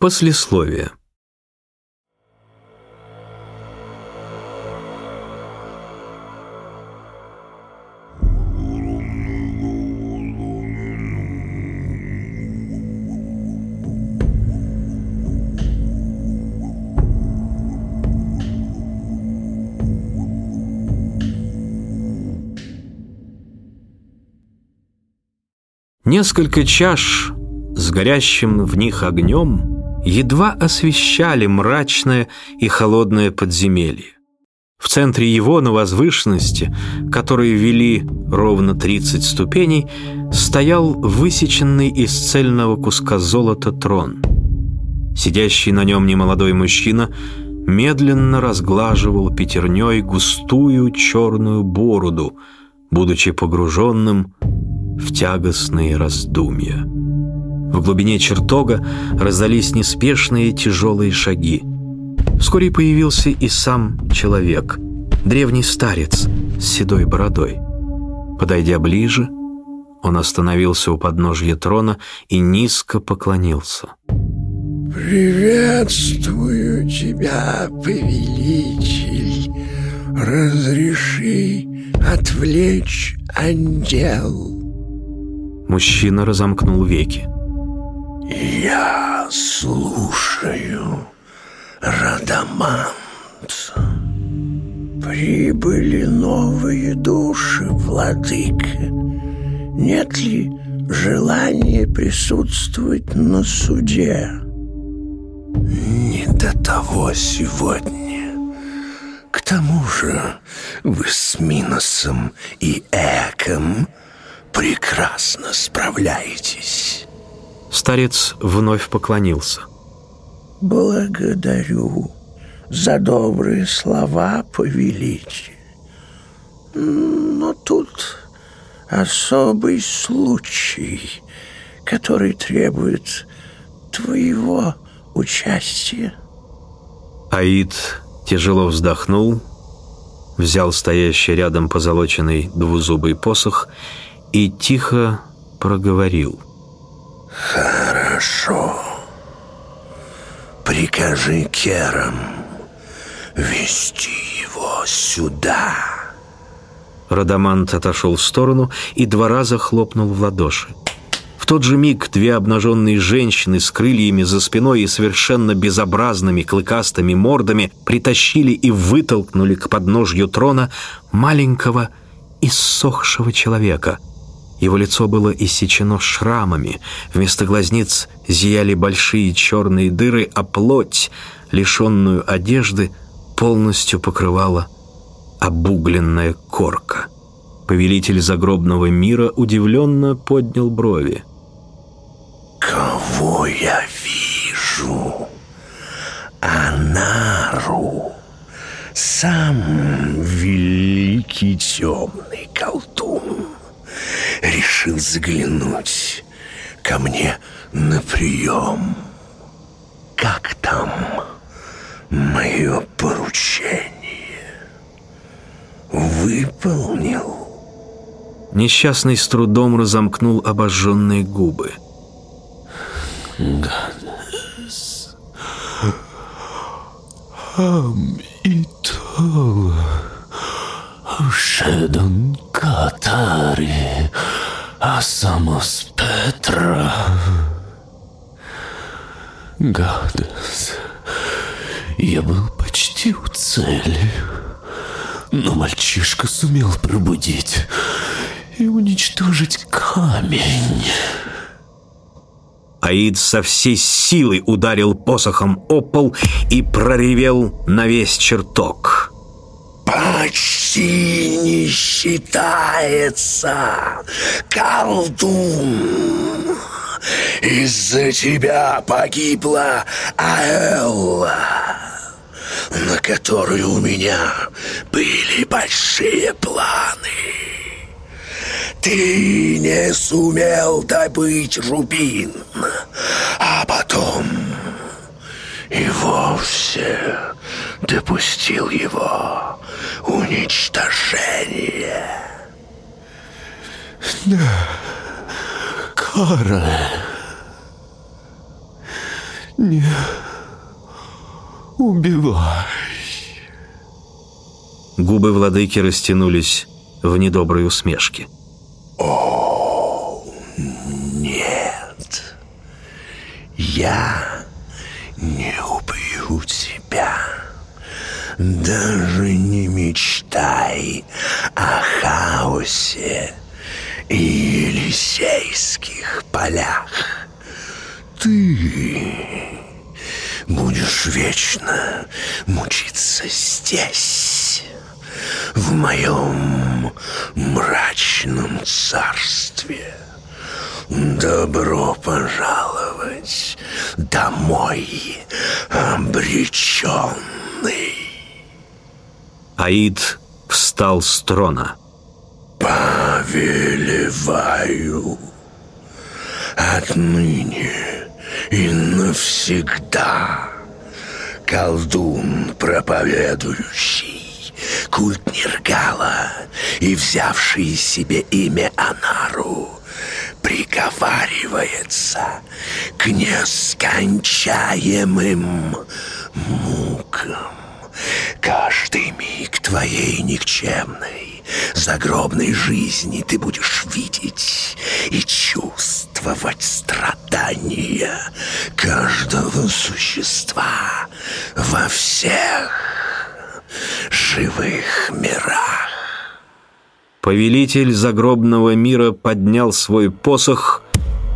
Послесловие. Несколько чаш с горящим в них огнем едва освещали мрачное и холодное подземелье. В центре его, на возвышенности, которые вели ровно 30 ступеней, стоял высеченный из цельного куска золота трон. Сидящий на нем немолодой мужчина медленно разглаживал пятерней густую черную бороду, будучи погруженным в тягостные раздумья. В глубине чертога раздались неспешные тяжелые шаги. Вскоре появился и сам человек, древний старец с седой бородой. Подойдя ближе, он остановился у подножья трона и низко поклонился. «Приветствую тебя, повелитель! Разреши отвлечь ангел!» Мужчина разомкнул веки. «Я слушаю, Радамант. Прибыли новые души, владыка. Нет ли желания присутствовать на суде?» «Не до того сегодня. К тому же вы с Миносом и Эком прекрасно справляетесь». Старец вновь поклонился. «Благодарю за добрые слова, повелитель. Но тут особый случай, который требует твоего участия». Аид тяжело вздохнул, взял стоящий рядом позолоченный двузубый посох и тихо проговорил. «Хорошо. Прикажи Керам вести его сюда». Радамант отошел в сторону и два раза хлопнул в ладоши. В тот же миг две обнаженные женщины с крыльями за спиной и совершенно безобразными клыкастыми мордами притащили и вытолкнули к подножью трона маленького иссохшего человека — его лицо было иссечено шрамами, вместо глазниц зияли большие черные дыры, а плоть, лишенную одежды, полностью покрывала обугленная корка. Повелитель загробного мира удивленно поднял брови. «Кого я вижу? Анару, сам великий темный колдун» решил заглянуть ко мне на прием. Как там мое поручение? Выполнил? Несчастный с трудом разомкнул обожженные губы. Гадес. Амитола. Шедон Катари, Асамос Петра. Гадес, я был почти у цели, но мальчишка сумел пробудить и уничтожить камень. Аид со всей силы ударил посохом о пол и проревел на весь чертог почти не считается, колдун. Из-за тебя погибла Аэлла, на которую у меня были большие планы. Ты не сумел добыть рубин, а потом и вовсе допустил его уничтожение. Да, Кара, Не убивай. Губы владыки растянулись в недоброй усмешке. О, нет. Я не убью тебя. Даже не мечтай о хаосе и Елисейских полях. Ты будешь вечно мучиться здесь, в моем мрачном царстве. Добро пожаловать домой, обреченный. Аид встал с трона. Повелеваю отныне и навсегда колдун проповедующий культ Нергала и взявший себе имя Анару приговаривается к нескончаемым мукам. Каждый миг твоей никчемной загробной жизни ты будешь видеть и чувствовать страдания каждого существа во всех живых мирах. Повелитель загробного мира поднял свой посох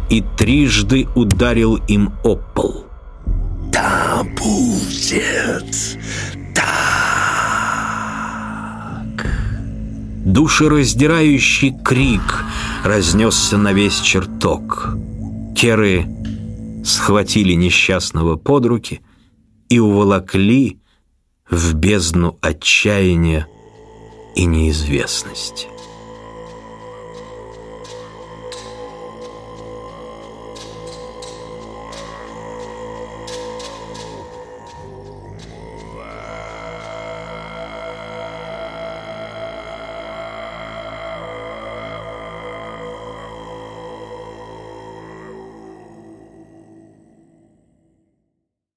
и трижды ударил им об пол. Да будет так. Душераздирающий крик разнесся на весь чертог. Керы схватили несчастного под руки и уволокли в бездну отчаяния и неизвестности.